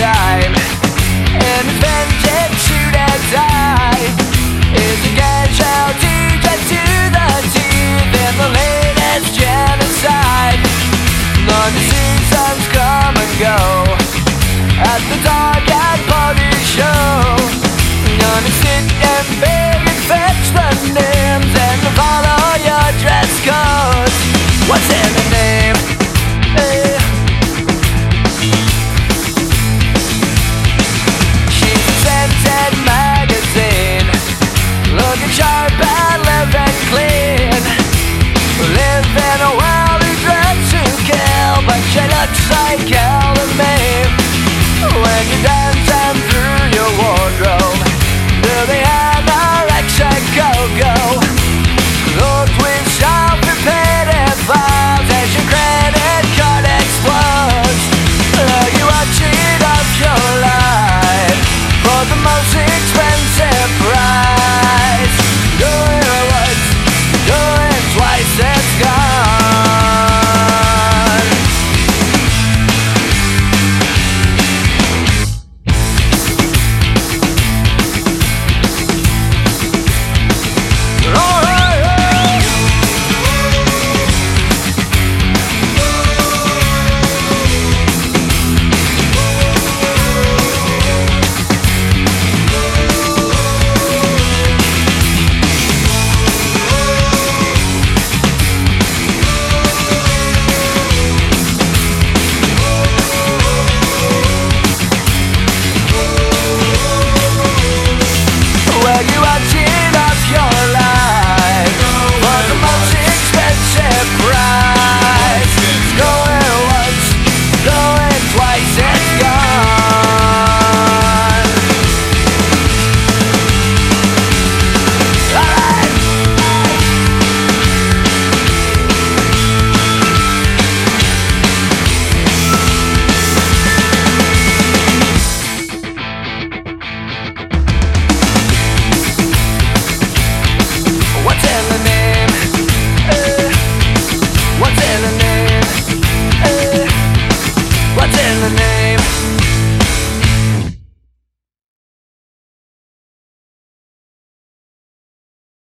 time